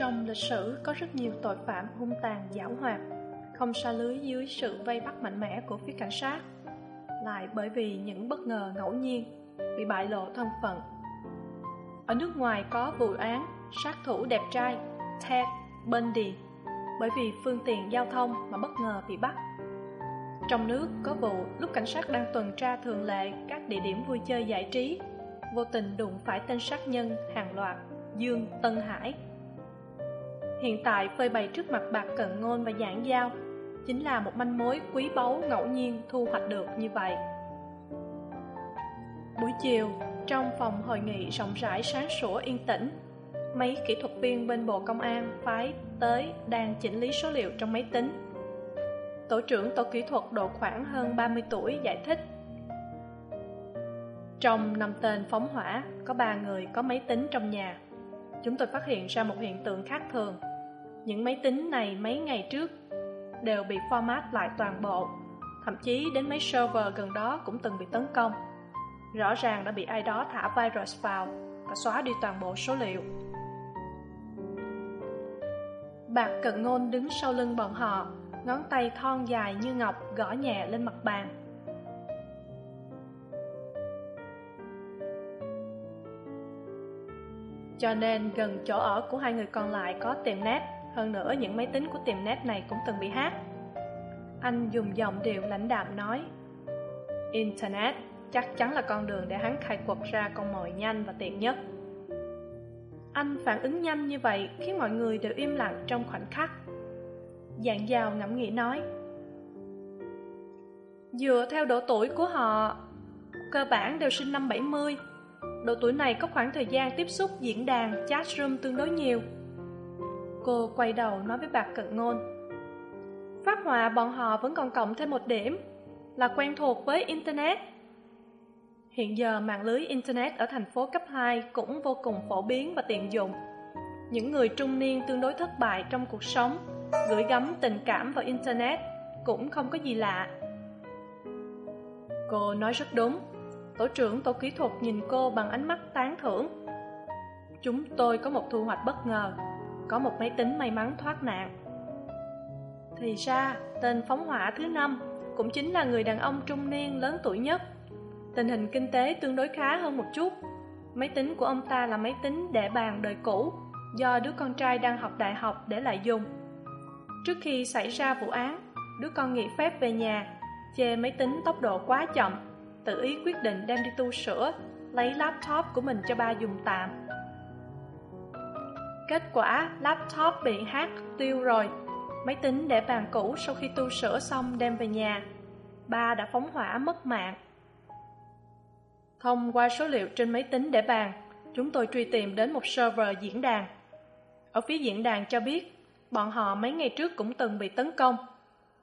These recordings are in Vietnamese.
Trong lịch sử có rất nhiều tội phạm hung tàn, giảo hoạt, Không xa lưới dưới sự vây bắt mạnh mẽ của phía cảnh sát. Lại bởi vì những bất ngờ ngẫu nhiên Bị bại lộ thân phận. Ở nước ngoài có vụ án sát thủ đẹp trai, Ted Bundy, Bởi vì phương tiện giao thông mà bất ngờ bị bắt. Trong nước có vụ lúc cảnh sát đang tuần tra thường lệ các địa điểm vui chơi giải trí, vô tình đụng phải tên sát nhân hàng loạt dương tân hải hiện tại phơi bày trước mặt bạc cận ngôn và giảng giao chính là một manh mối quý báu ngẫu nhiên thu hoạch được như vậy. Buổi chiều, trong phòng hội nghị rộng rãi sáng sủa yên tĩnh, mấy kỹ thuật viên bên bộ công an, phái tới đang chỉnh lý số liệu trong máy tính. Tổ trưởng tổ kỹ thuật độ khoảng hơn ba mươi tuổi giải thích. Trong năm tên phóng hỏa, có ba người có máy tính trong nhà. Chúng tôi phát hiện ra một hiện tượng khác thường những máy tính này mấy ngày trước đều bị format lại toàn bộ. Thậm chí đến mấy server gần đó cũng từng bị tấn công. Rõ ràng đã bị ai đó thả virus vào và xóa đi toàn bộ số liệu. Bạc cận ngôn đứng sau lưng bọn họ, ngón tay thon dài như ngọc gõ nhẹ lên mặt bàn. Cho nên gần chỗ ở của hai người còn lại có tiệm net hơn nữa, những máy tính của tiệm net này cũng từng bị hack. Anh dùng giọng điệu lãnh đạm nói, internet chắc chắn là con đường để hắn khai quật ra con mồi nhanh và tiện nhất. Anh phản ứng nhanh như vậy khiến mọi người đều im lặng trong khoảnh khắc. Dạng dào ngẫm nghĩ nói, dựa theo độ tuổi của họ, cơ bản đều sinh năm bảy mươi. Độ tuổi này có khoảng thời gian tiếp xúc diễn đàn, chat room tương đối nhiều cô quay đầu nói với bạc cận ngôn. Phát họa bọn họ vẫn còn cộng thêm một điểm, là quen thuộc với internet. Hiện giờ mạng lưới internet ở thành phố cấp hai cũng vô cùng phổ biến và tiện dụng. Những người trung niên tương đối thất bại trong cuộc sống, gửi gắm tình cảm vào internet cũng không có gì lạ. Cô nói rất đúng, tổ trưởng tổ kỹ thuật nhìn cô bằng ánh mắt tán thưởng. Chúng tôi có một thu hoạch bất ngờ có một máy tính may mắn thoát nạn. Thì ra, tên phóng hỏa thứ năm cũng chính là người đàn ông trung niên lớn tuổi nhất. Tình hình kinh tế tương đối khá hơn một chút. Máy tính của ông ta là máy tính để bàn đời cũ do đứa con trai đang học đại học để lại dùng. Trước khi xảy ra vụ án, đứa con nghỉ phép về nhà, chê máy tính tốc độ quá chậm, tự ý quyết định đem đi tu sửa, lấy laptop của mình cho ba dùng tạm kết quả laptop bị hack tiêu rồi. Máy tính để bàn cũ sau khi tu sửa xong đem về nhà. Ba đã phóng hỏa mất mạng. Thông qua số liệu trên máy tính để bàn, chúng tôi truy tìm đến một server diễn đàn. Ở phía diễn đàn cho biết, bọn họ mấy ngày trước cũng từng bị tấn công.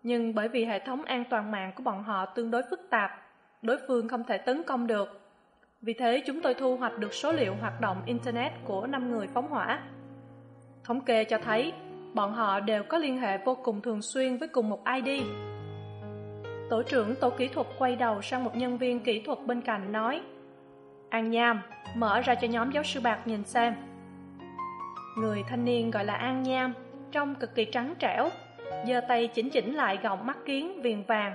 Nhưng bởi vì hệ thống an toàn mạng của bọn họ tương đối phức tạp, đối phương không thể tấn công được. Vì thế chúng tôi thu hoạch được số liệu hoạt động internet của năm người phóng hỏa thống kê cho thấy, bọn họ đều có liên hệ vô cùng thường xuyên với cùng một id tổ trưởng tổ kỹ thuật quay đầu sang một nhân viên kỹ thuật bên cạnh nói, an nham, mở ra cho nhóm giáo sư bạc nhìn xem. Người thanh niên gọi là an nham, trông cực kỳ trắng trẻo, giơ tay chỉnh chỉnh lại gọng mắt kiến viền vàng,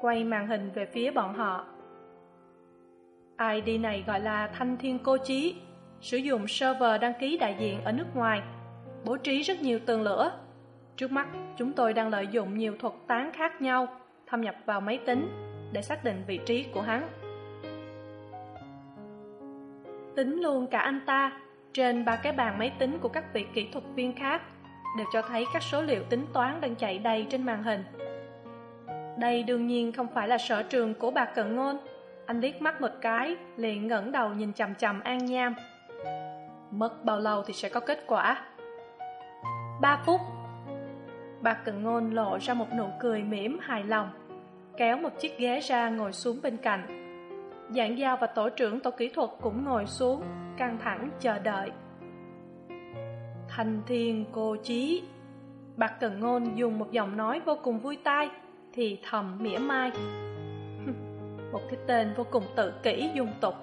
quay màn hình về phía bọn họ. Id này gọi là thanh thiên cô chí, sử dụng server đăng ký đại diện ở nước ngoài bố trí rất nhiều tường lửa. Trước mắt, chúng tôi đang lợi dụng nhiều thuật tán khác nhau, thâm nhập vào máy tính để xác định vị trí của hắn. Tính luôn cả anh ta trên ba cái bàn máy tính của các vị kỹ thuật viên khác đều cho thấy các số liệu tính toán đang chạy đầy trên màn hình. Đây đương nhiên không phải là sở trường của bà cận ngôn. Anh liếc mắt một cái, liền ngẩng đầu nhìn chằm chằm an nham. Mất bao lâu thì sẽ có kết quả? Ba phút. Bà cận ngôn lộ ra một nụ cười mỉm hài lòng, kéo một chiếc ghế ra ngồi xuống bên cạnh. Giảng giao và tổ trưởng tổ kỹ thuật cũng ngồi xuống, căng thẳng chờ đợi. Thành thiên cô chí. Bạc cần ngôn dùng một giọng nói vô cùng vui tai, thì thầm mỉa mai. Một cái tên vô cùng tự kỷ dung tục.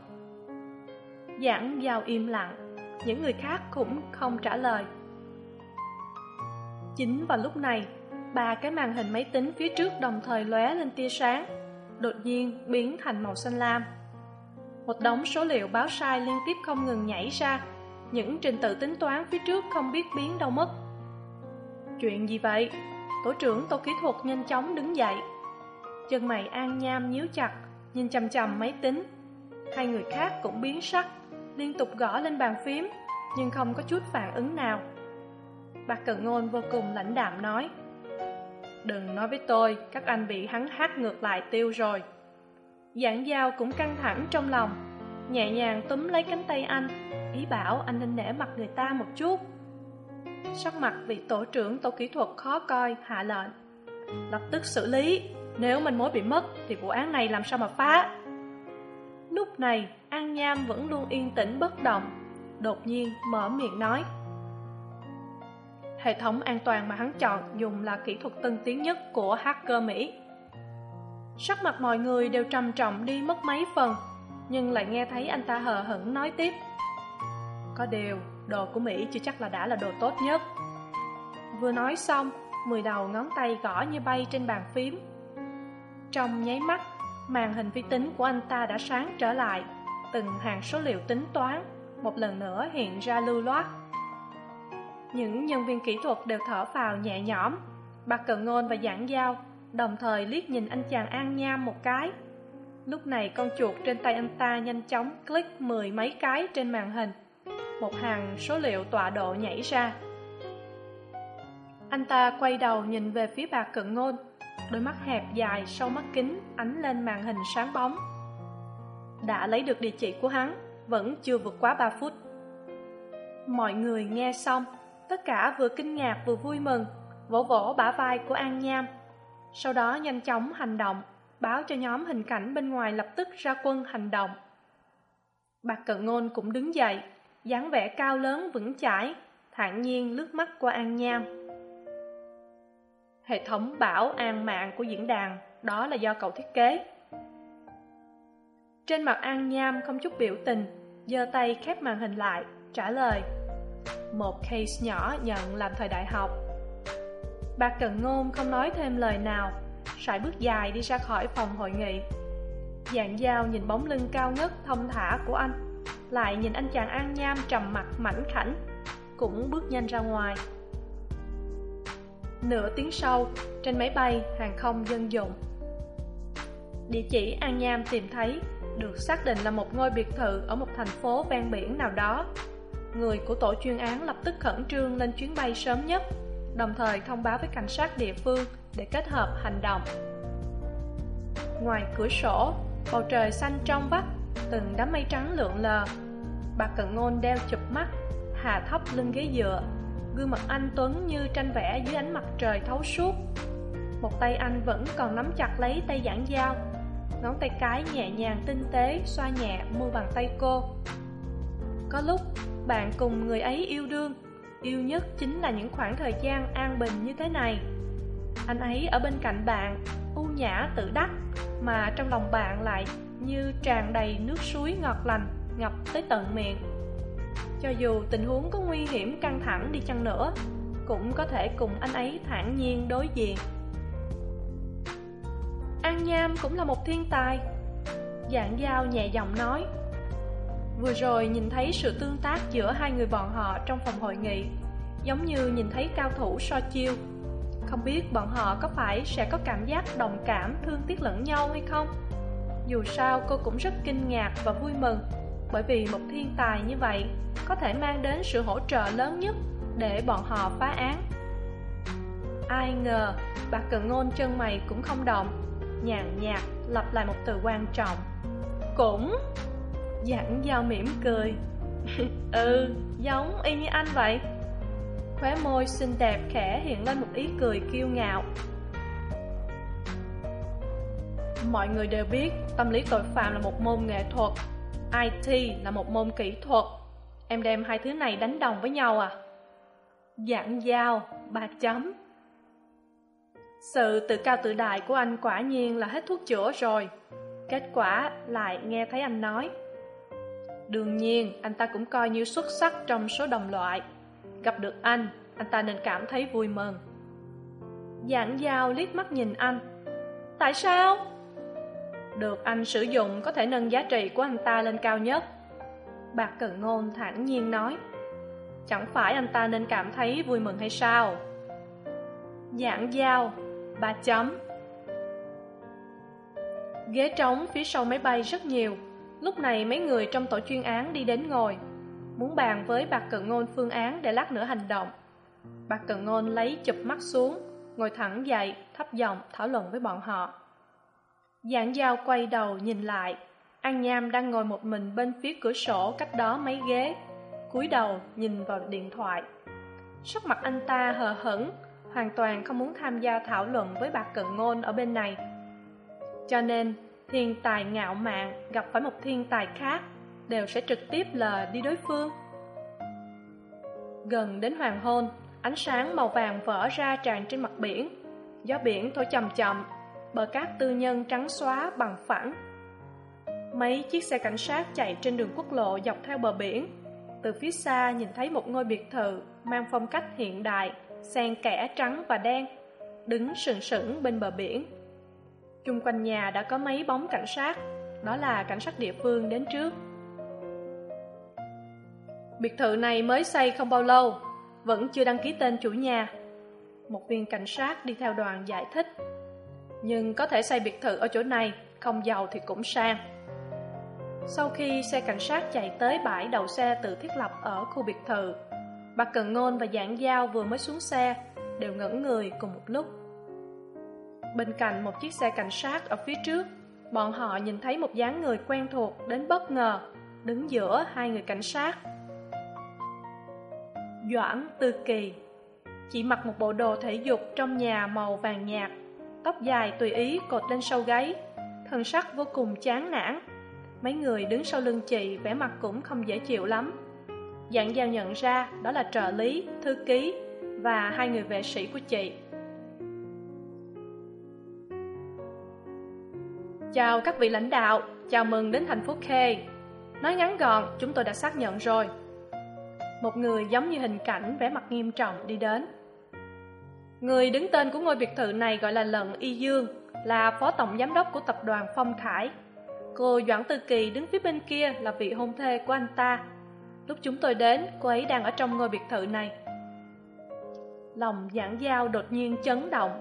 Giảng giao im lặng, những người khác cũng không trả lời chính vào lúc này. Ba cái màn hình máy tính phía trước đồng thời lóe lên tia sáng, đột nhiên biến thành màu xanh lam. Một đống số liệu báo sai liên tiếp không ngừng nhảy ra, những trình tự tính toán phía trước không biết biến đâu mất. Chuyện gì vậy? Tổ trưởng tổ kỹ thuật nhanh chóng đứng dậy. Chân mày an nham nhíu chặt, nhìn chằm chằm máy tính. Hai người khác cũng biến sắc, liên tục gõ lên bàn phím, nhưng không có chút phản ứng nào bạc cần ngôn vô cùng lãnh đạm nói, đừng nói với tôi, các anh bị hắn hát ngược lại tiêu rồi. Giảng giao cũng căng thẳng trong lòng, nhẹ nhàng túm lấy cánh tay anh, ý bảo anh nên nể mặt người ta một chút. Sắc mặt vị tổ trưởng tổ kỹ thuật khó coi, hạ lệnh, lập tức xử lý, nếu manh mối bị mất thì vụ án này làm sao mà phá? Lúc này, an nham vẫn luôn yên tĩnh, bất động, đột nhiên mở miệng nói hệ thống an toàn mà hắn chọn dùng là kỹ thuật tân tiến nhất của hacker mỹ. Sắc mặt mọi người đều trầm trọng đi mất mấy phần, nhưng lại nghe thấy anh ta hờ hững nói tiếp. Có điều, đồ của mỹ chưa chắc là đã là đồ tốt nhất. Vừa nói xong, mười đầu ngón tay gõ như bay trên bàn phím. Trong nháy mắt, màn hình vi tính của anh ta đã sáng trở lại, từng hàng số liệu tính toán một lần nữa hiện ra lưu loát những nhân viên kỹ thuật đều thở phào nhẹ nhõm. Bà cận ngôn và giảng giao đồng thời liếc nhìn anh chàng an nham một cái. Lúc này con chuột trên tay anh ta nhanh chóng click mười mấy cái trên màn hình. Một hàng số liệu tọa độ nhảy ra. Anh ta quay đầu nhìn về phía bà cận ngôn. Đôi mắt hẹp dài sau mắt kính ánh lên màn hình sáng bóng. Đã lấy được địa chỉ của hắn, vẫn chưa vượt quá ba phút. Mọi người nghe xong tất cả vừa kinh ngạc vừa vui mừng, vỗ vỗ bả vai của an nham. Sau đó nhanh chóng hành động, báo cho nhóm hình cảnh bên ngoài lập tức ra quân hành động. Bạc cận ngôn cũng đứng dậy, dáng vẻ cao lớn vững chãi, thản nhiên lướt mắt qua an nham. Hệ thống bảo an mạng của diễn đàn, đó là do cậu thiết kế. Trên mặt an nham không chút biểu tình, giơ tay khép màn hình lại, trả lời một case nhỏ nhận làm thời đại học. Bà cần ngôn không nói thêm lời nào, sải bước dài đi ra khỏi phòng hội nghị. Dạng dao nhìn bóng lưng cao ngất, thông thả của anh, lại nhìn anh chàng an nham trầm mặt mảnh khảnh, cũng bước nhanh ra ngoài. Nửa tiếng sau, trên máy bay, hàng không dân dụng. Địa chỉ an nham tìm thấy được xác định là một ngôi biệt thự ở một thành phố ven biển nào đó người của tổ chuyên án lập tức khẩn trương lên chuyến bay sớm nhất, đồng thời thông báo với cảnh sát địa phương để kết hợp hành động. Ngoài cửa sổ, bầu trời xanh trong vắt, từng đám mây trắng lượn lờ. Bà cận ngôn đeo chụp mắt hạ thấp lưng ghế dựa, gương mặt anh tuấn như tranh vẽ dưới ánh mặt trời thấu suốt. Một tay anh vẫn còn nắm chặt lấy tay giảng dao ngón tay cái nhẹ nhàng tinh tế xoa nhẹ mu bàn tay cô. Có lúc bạn cùng người ấy yêu đương. Yêu nhất chính là những khoảng thời gian an bình như thế này. Anh ấy ở bên cạnh bạn, u nhã tự đắc, mà trong lòng bạn lại như tràn đầy nước suối ngọt lành, ngập tới tận miệng. Cho dù tình huống có nguy hiểm căng thẳng đi chăng nữa, cũng có thể cùng anh ấy thản nhiên đối diện. An nham cũng là một thiên tài. Dạng dao nhẹ giọng nói vừa rồi nhìn thấy sự tương tác giữa hai người bọn họ trong phòng hội nghị, giống như nhìn thấy cao thủ so chiêu. Không biết bọn họ có phải sẽ có cảm giác đồng cảm, thương tiếc lẫn nhau hay không? Dù sao, cô cũng rất kinh ngạc và vui mừng, bởi vì một thiên tài như vậy có thể mang đến sự hỗ trợ lớn nhất để bọn họ phá án. Ai ngờ, bà cận ngôn chân mày cũng không động, nhàn nhạt lặp lại một từ quan trọng. Cũng Dặn dao mỉm cười. cười Ừ, giống y như anh vậy. Khóe môi xinh đẹp khẽ hiện lên một ý cười kiêu ngạo. Mọi người đều biết tâm lý tội phạm là một môn nghệ thuật IT là một môn kỹ thuật. Em đem hai thứ này đánh đồng với nhau à? Giảng dao, ba chấm. Sự tự cao tự đại của anh quả nhiên là hết thuốc chữa rồi. Kết quả lại nghe thấy anh nói. Đương nhiên, anh ta cũng coi như xuất sắc trong số đồng loại. Gặp được anh, anh ta nên cảm thấy vui mừng. Giảng dao liếc mắt nhìn anh. Tại sao? Được anh sử dụng có thể nâng giá trị của anh ta lên cao nhất. Bạc Cần Ngôn thản nhiên nói. Chẳng phải anh ta nên cảm thấy vui mừng hay sao? giảng dao, ba chấm. Ghế trống phía sau máy bay rất nhiều. Lúc này mấy người trong tổ chuyên án đi đến ngồi. Muốn bàn với Bạc Cận Ngôn phương án để lát nữa hành động. Bạc Cận Ngôn lấy chụp mắt xuống Ngồi thẳng dậy, thấp giọng thảo luận với bọn họ. Giảng giao quay đầu nhìn lại An Nham đang ngồi một mình bên phía cửa sổ cách đó mấy ghế cúi đầu nhìn vào điện thoại. Sắc mặt anh ta hờ hững hoàn toàn không muốn tham gia thảo luận với bạc cận ngôn ở bên này. Cho nên thiên tài ngạo mạn gặp phải một thiên tài khác đều sẽ trực tiếp lờ đi đối phương. Gần đến hoàng hôn, ánh sáng màu vàng vỡ ra tràn trên mặt biển. Gió biển thổi chậm chậm, bờ cát tư nhân trắng xóa bằng phẳng. Mấy chiếc xe cảnh sát chạy trên đường quốc lộ dọc theo bờ biển. Từ phía xa nhìn thấy một ngôi biệt thự mang phong cách hiện đại, xen kẽ trắng và đen, đứng sừng sững bên bờ biển chung quanh nhà đã có mấy bóng cảnh sát. Đó là cảnh sát địa phương đến trước. Biệt thự này mới xây không bao lâu, vẫn chưa đăng ký tên chủ nhà. Một viên cảnh sát đi theo đoàn giải thích. Nhưng có thể xây biệt thự ở chỗ này, không giàu thì cũng sang. Sau khi xe cảnh sát chạy tới bãi đậu xe tự thiết lập ở khu biệt thự, bà cần ngôn và giảng giao vừa mới xuống xe, đều ngẩn người cùng một lúc bên cạnh một chiếc xe cảnh sát ở phía trước, bọn họ nhìn thấy một dáng người quen thuộc đến bất ngờ, đứng giữa hai người cảnh sát. Doãn tư kỳ, chỉ mặc một bộ đồ thể dục trong nhà màu vàng nhạt, tóc dài tùy ý cột lên sau gáy, thân sắc vô cùng chán nản. Mấy người đứng sau lưng chị vẻ mặt cũng không dễ chịu lắm. Dạng giao nhận ra đó là trợ lý, thư ký và hai người vệ sĩ của chị. Chào các vị lãnh đạo, chào mừng đến thành phố khê nói ngắn gọn, chúng tôi đã xác nhận rồi. Một người giống như hình cảnh vẻ mặt nghiêm trọng đi đến. Người đứng tên của ngôi biệt thự này gọi là lận y dương, là phó tổng giám đốc của tập đoàn phong khải cô doãn tư kỳ đứng phía bên kia là vị hôn thê của anh ta. Lúc chúng tôi đến, cô ấy đang ở trong ngôi biệt thự này. Lòng giảng giao đột nhiên chấn động.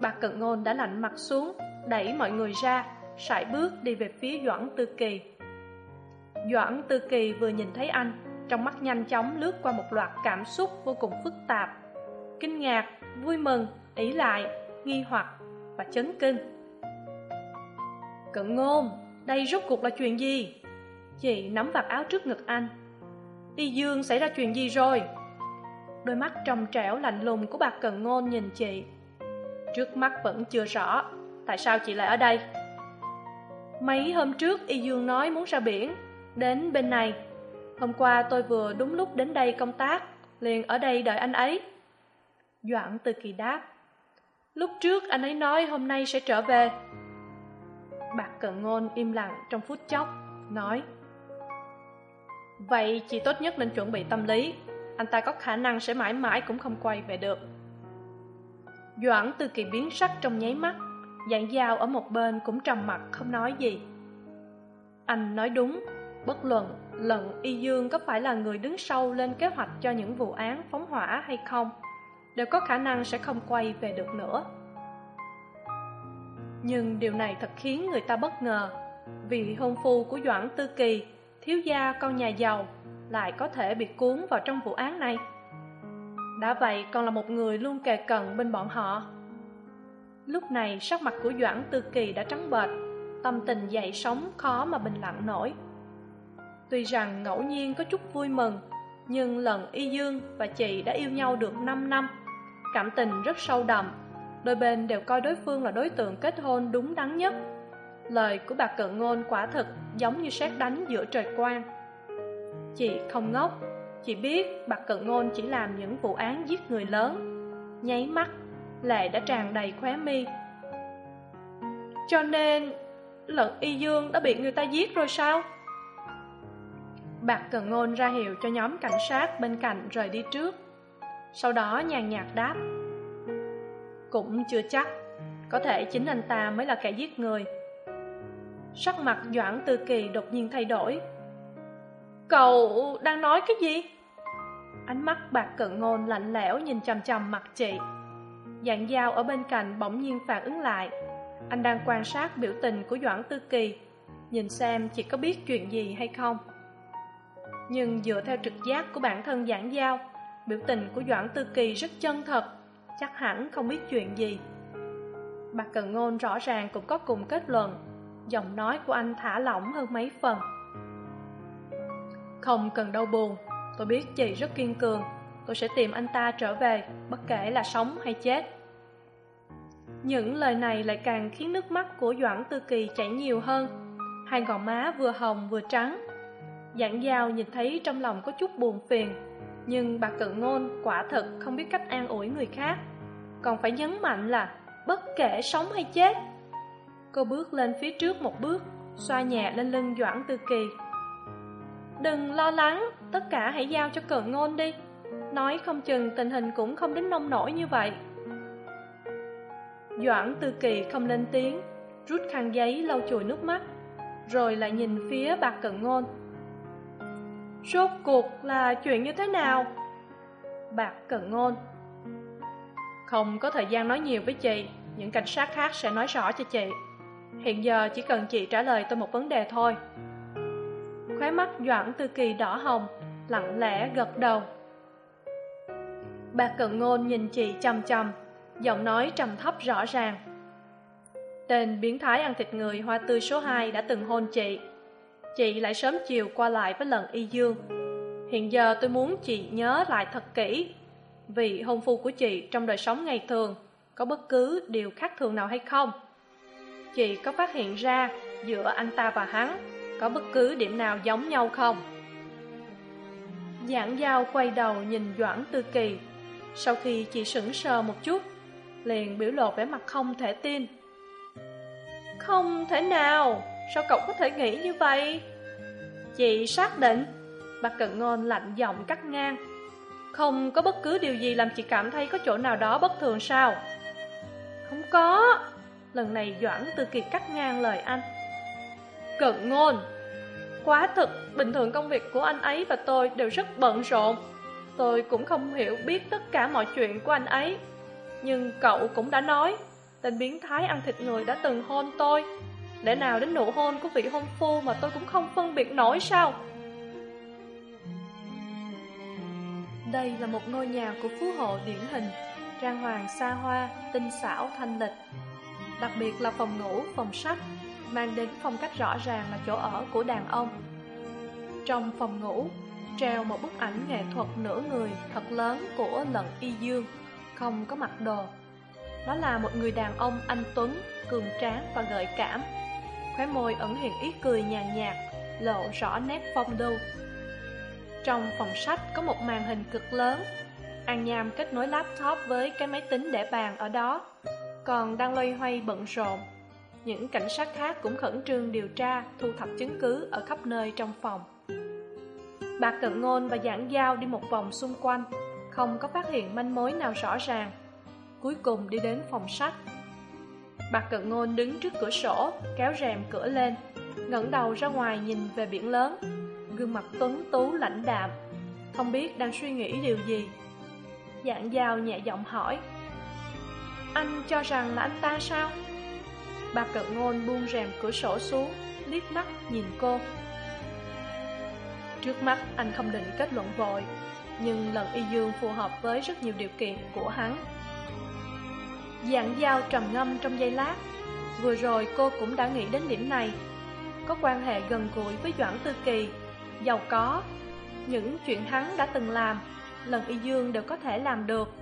Bà cận ngôn đã lạnh mặt xuống, đẩy mọi người ra sải bước đi về phía doãn tư kỳ. Doãn tư kỳ vừa nhìn thấy anh, trong mắt nhanh chóng lướt qua một loạt cảm xúc vô cùng phức tạp. Kinh ngạc, vui mừng ỷ lại, nghi hoặc và chấn kinh. Cận ngôn, đây rốt cuộc là chuyện gì? Chị nắm vạt áo trước ngực anh. Y dương xảy ra chuyện gì rồi? Đôi mắt trong trẻo lạnh lùng của bà cần ngôn nhìn chị. Trước mắt vẫn chưa rõ, tại sao chị lại ở đây? Mấy hôm trước y dương nói muốn ra biển, đến bên này. Hôm qua tôi vừa đúng lúc đến đây công tác, liền ở đây đợi anh ấy. Doãn từ kỳ đáp, lúc trước anh ấy nói hôm nay sẽ trở về. Bạc cận ngôn im lặng trong phút chốc, nói, vậy chị tốt nhất nên chuẩn bị tâm lý, anh ta có khả năng sẽ mãi mãi cũng không quay về được. Doãn từ kỳ biến sắc trong nháy mắt dạng dao ở một bên cũng trầm mặc không nói gì. Anh nói đúng, bất luận lần y dương có phải là người đứng sau lên kế hoạch cho những vụ án phóng hỏa hay không, đều có khả năng sẽ không quay về được nữa. Nhưng điều này thật khiến người ta bất ngờ, vì hôn phu của doãn tư kỳ, thiếu gia con nhà giàu, lại có thể bị cuốn vào trong vụ án này. Đã vậy còn là một người luôn kề cận bên bọn họ lúc này, sắc mặt của doãn tư kỳ đã trắng bệch, tâm tình dậy sóng khó mà bình lặng nổi. Tuy rằng ngẫu nhiên có chút vui mừng, nhưng lần y dương và chị đã yêu nhau được năm năm, cảm tình rất sâu đậm, đôi bên đều coi đối phương là đối tượng kết hôn đúng đắn nhất. Lời của bà cận ngôn quả thực giống như sét đánh giữa trời quang. Chị không ngốc, chị biết bà cận ngôn chỉ làm những vụ án giết người lớn, nháy mắt lệ đã tràn đầy khóe mi. Cho nên lận y dương đã bị người ta giết rồi sao? Bạc cần ngôn ra hiệu cho nhóm cảnh sát bên cạnh rời đi trước. Sau đó nhàn nhạt đáp, cũng chưa chắc, có thể chính anh ta mới là kẻ giết người. Sắc mặt doãn tư kỳ đột nhiên thay đổi. Cậu đang nói cái gì? Ánh mắt bạc cận ngôn lạnh lẽo nhìn chằm chằm mặt chị dạng dao ở bên cạnh bỗng nhiên phản ứng lại. Anh đang quan sát biểu tình của doãn tư kỳ. Nhìn xem chị có biết chuyện gì hay không. Nhưng dựa theo trực giác của bản thân giảng giao, biểu tình của doãn tư kỳ rất chân thật. Chắc hẳn không biết chuyện gì. Bà cần ngôn rõ ràng cũng có cùng kết luận. Giọng nói của anh thả lỏng hơn mấy phần. Không cần đau buồn, tôi biết chị rất kiên cường tôi sẽ tìm anh ta trở về, bất kể là sống hay chết. Những lời này lại càng khiến nước mắt của doãn tư kỳ chảy nhiều hơn. Hai gò má vừa hồng vừa trắng. Giảng giao nhìn thấy trong lòng có chút buồn phiền, nhưng bà cận ngôn quả thực không biết cách an ủi người khác. Còn phải nhấn mạnh là bất kể sống hay chết. Cô bước lên phía trước một bước, xoa nhẹ lên lưng doãn tư kỳ. Đừng lo lắng, tất cả hãy giao cho cận ngôn đi nói không chừng tình hình cũng không đến nông nổi như vậy. Doãn tư kỳ không lên tiếng, rút khăn giấy lau chùi nước mắt, rồi lại nhìn phía bạc cận ngôn. Rốt cuộc là chuyện như thế nào? Bạc cận ngôn. Không có thời gian nói nhiều với chị, những cảnh sát khác sẽ nói rõ cho chị. Hiện giờ chỉ cần chị trả lời tôi một vấn đề thôi. Khóe mắt doãn tư kỳ đỏ hồng, lặng lẽ gật đầu bà cận ngôn nhìn chị chằm chằm, giọng nói trầm thấp rõ ràng. Tên biến thái ăn thịt người hoa tươi số hai đã từng hôn chị. Chị lại sớm chiều qua lại với lần y dương. Hiện giờ tôi muốn chị nhớ lại thật kỹ, vì hôn phu của chị trong đời sống ngày thường có bất cứ điều khác thường nào hay không. Chị có phát hiện ra giữa anh ta và hắn có bất cứ điểm nào giống nhau không? Giảng giao quay đầu nhìn doãn tư kỳ sau khi chị sững sờ một chút, liền biểu lộ vẻ mặt không thể tin. Không thể nào, sao cậu có thể nghĩ như vậy? Chị xác định, bà cận ngôn lạnh giọng cắt ngang. Không có bất cứ điều gì làm chị cảm thấy có chỗ nào đó bất thường sao? Không có. Lần này doãn từ kiệt cắt ngang lời anh. Cận ngôn, quá thực, bình thường công việc của anh ấy và tôi đều rất bận rộn tôi cũng không hiểu biết tất cả mọi chuyện của anh ấy. Nhưng cậu cũng đã nói, tên biến thái ăn thịt người đã từng hôn tôi. Lẽ nào đến nụ hôn của vị hôn phu mà tôi cũng không phân biệt nổi sao? Đây là một ngôi nhà của phú hộ điển hình, trang hoàng xa hoa, tinh xảo, thanh lịch. Đặc biệt là phòng ngủ, phòng sách, mang đến phong cách rõ ràng là chỗ ở của đàn ông. Trong phòng ngủ treo một bức ảnh nghệ thuật nửa người thật lớn của lận y dương, không có mặc đồ. Đó là một người đàn ông anh tuấn, cường tráng và gợi cảm. Khóe môi ẩn hiện ý cười nhàn nhạt, lộ rõ nét phong lưu. Trong phòng sách có một màn hình cực lớn. An nham kết nối laptop với cái máy tính để bàn ở đó, còn đang loay hoay bận rộn. Những cảnh sát khác cũng khẩn trương điều tra, thu thập chứng cứ ở khắp nơi trong phòng bà cận ngôn và giảng giao đi một vòng xung quanh, không có phát hiện manh mối nào rõ ràng. Cuối cùng đi đến phòng sách. Bà cận ngôn đứng trước cửa sổ, kéo rèm cửa lên, ngẩng đầu ra ngoài nhìn về biển lớn. Gương mặt tuấn tú, lãnh đạm, không biết đang suy nghĩ điều gì. Dạng giao nhẹ giọng hỏi, anh cho rằng là anh ta sao? Bà cận ngôn buông rèm cửa sổ xuống, liếc mắt nhìn cô trước mắt, anh không định kết luận vội, nhưng lần y dương phù hợp với rất nhiều điều kiện của hắn. Dạng dao trầm ngâm trong giây lát, vừa rồi cô cũng đã nghĩ đến điểm này. Có quan hệ gần gũi với doãn tư kỳ, giàu có. Những chuyện hắn đã từng làm, lần y dương đều có thể làm được.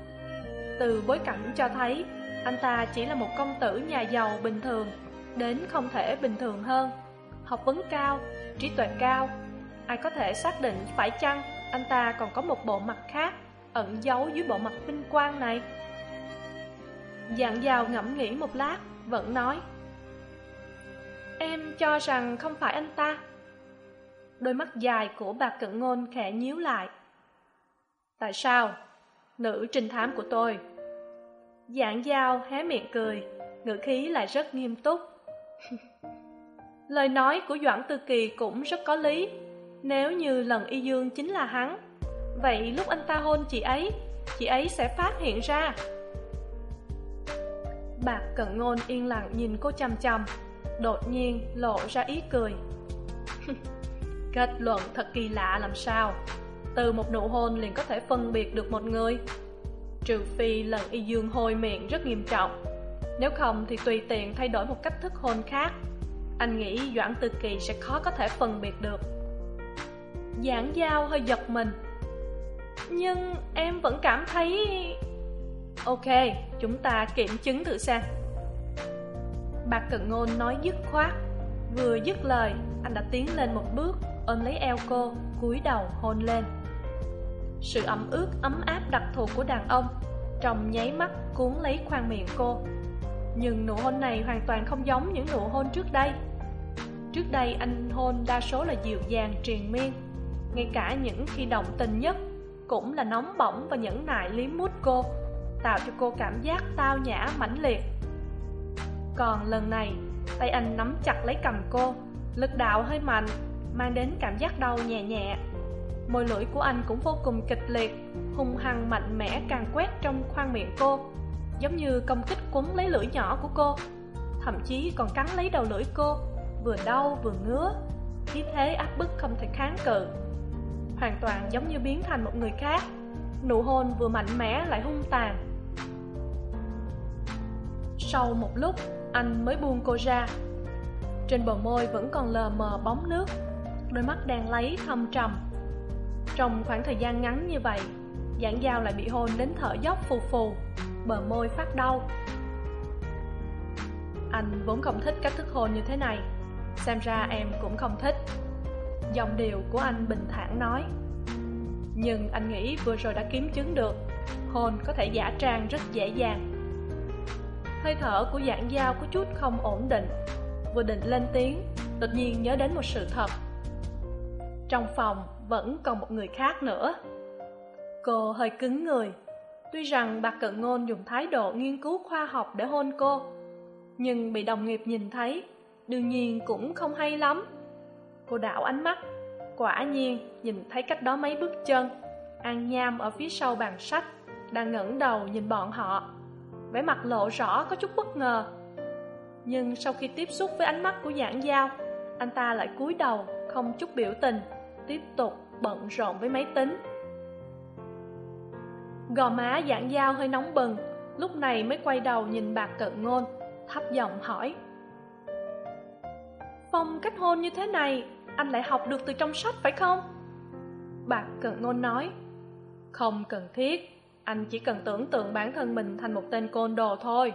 Từ bối cảnh cho thấy, anh ta chỉ là một công tử nhà giàu bình thường, đến không thể bình thường hơn. Học vấn cao, trí tuệ cao ai có thể xác định phải chăng anh ta còn có một bộ mặt khác ẩn giấu dưới bộ mặt vinh quang này? Dạng dào ngẫm nghĩ một lát, vẫn nói, em cho rằng không phải anh ta. Đôi mắt dài của bà cận ngôn khẽ nhíu lại. Tại sao, nữ trinh thám của tôi? Dạng dao hé miệng cười, ngữ khí lại rất nghiêm túc. Lời nói của doãn tư kỳ cũng rất có lý nếu như lần y dương chính là hắn, vậy lúc anh ta hôn chị ấy chị ấy sẽ phát hiện ra. Bạc cận ngôn yên lặng nhìn cô chằm chằm, đột nhiên lộ ra ý cười. kết luận thật kỳ lạ làm sao? Từ một nụ hôn liền có thể phân biệt được một người. Trừ phi lần y dương hôi miệng rất nghiêm trọng. Nếu không thì tùy tiện thay đổi một cách thức hôn khác. Anh nghĩ doãn tư kỳ sẽ khó có thể phân biệt được giảng giao hơi giật mình. Nhưng em vẫn cảm thấy, ok, chúng ta kiểm chứng thử xem. Bạc cận ngôn nói dứt khoát, vừa dứt lời, anh đã tiến lên một bước, ôm lấy eo cô, cúi đầu hôn lên. Sự ẩm ướt, ấm áp đặc thù của đàn ông trong nháy mắt cuốn lấy khoang miệng cô. Nhưng nụ hôn này hoàn toàn không giống những nụ hôn trước đây. Trước đây anh hôn đa số là dịu dàng, triền miên ngay cả những khi động tình nhất cũng là nóng bỏng và nhẫn nại liếm mút cô, tạo cho cô cảm giác tao nhã mãnh liệt. Còn lần này, tay anh nắm chặt lấy cầm cô, lực đạo hơi mạnh, mang đến cảm giác đau nhẹ nhẹ. Môi lưỡi của anh cũng vô cùng kịch liệt, hung hăng mạnh mẽ càng quét trong khoang miệng cô, giống như công kích quấn lấy lưỡi nhỏ của cô, thậm chí còn cắn lấy đầu lưỡi cô, vừa đau vừa ngứa. Khí thế áp bức không thể kháng cự hoàn toàn giống như biến thành một người khác. Nụ hôn vừa mạnh mẽ lại hung tàn. Sau một lúc, anh mới buông cô ra. Trên bờ môi vẫn còn lờ mờ bóng nước. Đôi mắt đang lấy thâm trầm. Trong khoảng thời gian ngắn như vậy giảng giao lại bị hôn đến thở dốc phù phù, bờ môi phát đau. Anh vốn không thích cách thức hôn như thế này. Xem ra em cũng không thích dòng điều của anh bình thản nói. Nhưng anh nghĩ vừa rồi đã kiếm chứng được hôn có thể giả trang rất dễ dàng. Hơi thở của giảng dao có chút không ổn định. Vừa định lên tiếng, đột nhiên nhớ đến một sự thật. Trong phòng vẫn còn một người khác nữa. Cô hơi cứng người. Tuy rằng bà cận ngôn dùng thái độ nghiên cứu khoa học để hôn cô, nhưng bị đồng nghiệp nhìn thấy, đương nhiên cũng không hay lắm cô đảo ánh mắt. Quả nhiên, nhìn thấy cách đó mấy bước chân. An nham ở phía sau bàn sách, đang ngẩng đầu nhìn bọn họ. Vẻ mặt lộ rõ có chút bất ngờ. Nhưng sau khi tiếp xúc với ánh mắt của giảng giao, anh ta lại cúi đầu, không chút biểu tình, tiếp tục bận rộn với máy tính. Gò má giảng giao hơi nóng bừng, lúc này mới quay đầu nhìn bạc cận ngôn, thấp giọng hỏi. Phong cách hôn như thế này anh lại học được từ trong sách, phải không? Bạc cận ngôn nói, không cần thiết, anh chỉ cần tưởng tượng bản thân mình thành một tên côn đồ thôi.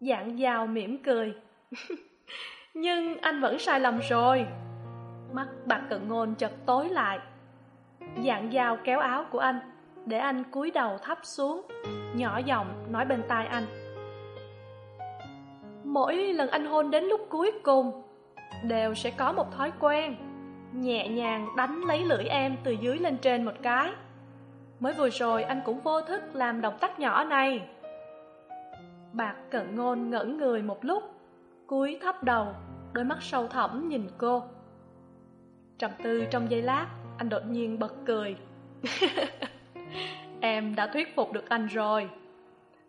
Dạng dao mỉm cười. nhưng anh vẫn sai lầm rồi. Mắt bạc cận ngôn chật tối lại. Dạng dao kéo áo của anh, để anh cúi đầu thấp xuống, nhỏ giọng nói bên tai anh, mỗi lần anh hôn đến lúc cuối cùng đều sẽ có một thói quen, nhẹ nhàng đánh lấy lưỡi em từ dưới lên trên một cái. Mới vừa rồi anh cũng vô thức làm động tác nhỏ này. Bạc cận ngôn ngẩn người một lúc, cúi thấp đầu, đôi mắt sâu thẳm nhìn cô. Trầm tư trong giây lát, anh đột nhiên bật cười. cười em đã thuyết phục được anh rồi.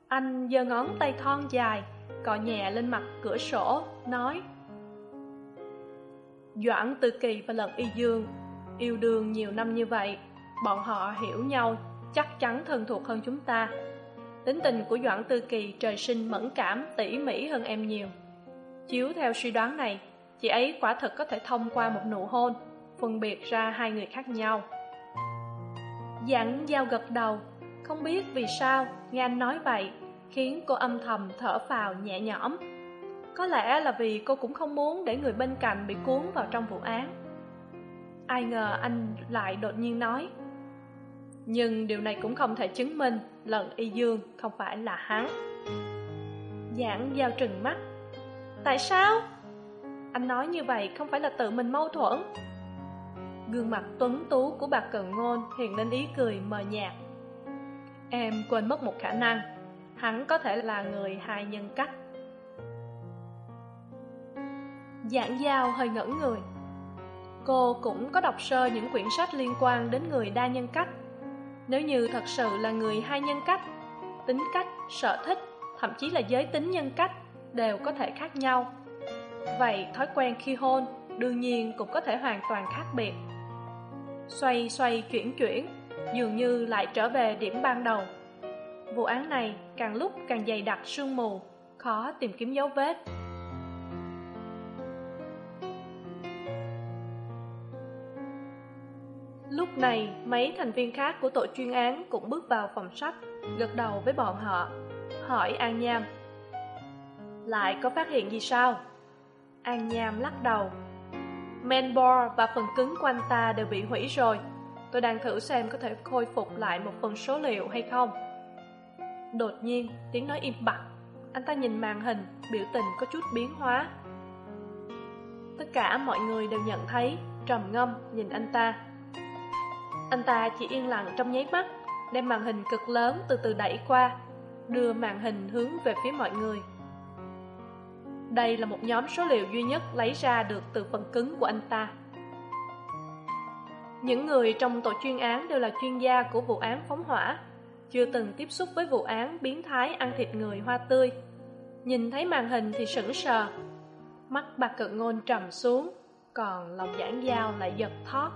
Anh giơ ngón tay thon dài, cọ nhẹ lên mặt cửa sổ, nói doãn tư kỳ và lận y dương. Yêu đương nhiều năm như vậy, bọn họ hiểu nhau, chắc chắn thân thuộc hơn chúng ta. Tính tình của doãn tư kỳ trời sinh mẫn cảm, tỉ mỉ hơn em nhiều. Chiếu theo suy đoán này, chị ấy quả thật có thể thông qua một nụ hôn, phân biệt ra hai người khác nhau. Giảng giao gật đầu, không biết vì sao nghe anh nói vậy, khiến cô âm thầm thở phào nhẹ nhõm có lẽ là vì cô cũng không muốn để người bên cạnh bị cuốn vào trong vụ án. Ai ngờ anh lại đột nhiên nói, nhưng điều này cũng không thể chứng minh lần y dương không phải là hắn. Giảng giao trừng mắt, tại sao? Anh nói như vậy không phải là tự mình mâu thuẫn. Gương mặt tuấn tú của bà cận ngôn hiện lên ý cười mờ nhạt. Em quên mất một khả năng, hắn có thể là người hai nhân cách giảng giao hơi ngẩn người. Cô cũng có đọc sơ những quyển sách liên quan đến người đa nhân cách. Nếu như thật sự là người hai nhân cách, tính cách, sở thích, thậm chí là giới tính nhân cách đều có thể khác nhau. Vậy thói quen khi hôn đương nhiên cũng có thể hoàn toàn khác biệt. Xoay xoay chuyển chuyển, dường như lại trở về điểm ban đầu. Vụ án này càng lúc càng dày đặc sương mù, khó tìm kiếm dấu vết. Lúc này, mấy thành viên khác của tổ chuyên án cũng bước vào phòng sách, gật đầu với bọn họ, hỏi an nham. Lại có phát hiện gì sao? An nham lắc đầu. Menbor và phần cứng của anh ta đều bị hủy rồi. Tôi đang thử xem có thể khôi phục lại một phần số liệu hay không. Đột nhiên, tiếng nói im bặt. Anh ta nhìn màn hình, biểu tình có chút biến hóa. Tất cả mọi người đều nhận thấy, trầm ngâm nhìn anh ta anh ta chỉ yên lặng trong nháy mắt, đem màn hình cực lớn từ từ đẩy qua, đưa màn hình hướng về phía mọi người. Đây là một nhóm số liệu duy nhất lấy ra được từ phần cứng của anh ta. Những người trong tổ chuyên án đều là chuyên gia của vụ án phóng hỏa, chưa từng tiếp xúc với vụ án biến thái ăn thịt người hoa tươi. Nhìn thấy màn hình thì sững sờ, mắt bà cận ngôn trầm xuống, còn lòng giảng dao lại giật thót.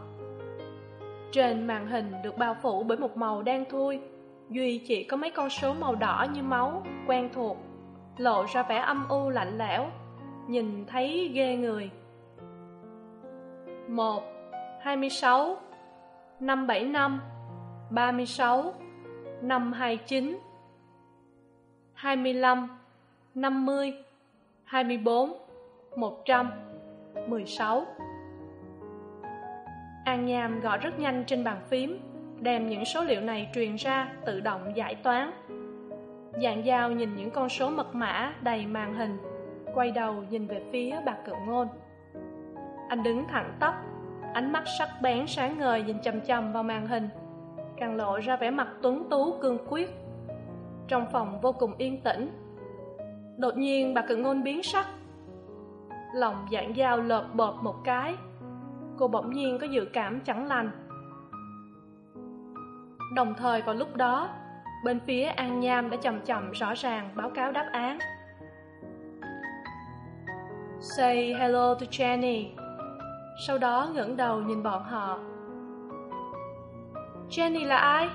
Trên màn hình được bao phủ bởi một màu đen thui, duy chỉ có mấy con số màu đỏ như máu, quen thuộc, lộ ra vẻ âm u lạnh lẽo, nhìn thấy ghê người. 1, 26, 575, 36, 529, 25, 50, 24, 100, 16 an nham gõ rất nhanh trên bàn phím, đem những số liệu này truyền ra, tự động giải toán. Dạng dao nhìn những con số mật mã đầy màn hình, quay đầu nhìn về phía bà cự ngôn. Anh đứng thẳng tắp, ánh mắt sắc bén sáng ngời nhìn chằm chằm vào màn hình, càng lộ ra vẻ mặt tuấn tú cương quyết. Trong phòng vô cùng yên tĩnh. Đột nhiên bà cự ngôn biến sắc. Lòng dạng dao lợp bợp một cái cô bỗng nhiên có dự cảm chẳng lành. Đồng thời vào lúc đó, bên phía an nham đã chầm chậm rõ ràng báo cáo đáp án. Say hello to jenny. Sau đó ngẩng đầu nhìn bọn họ. Jenny là ai?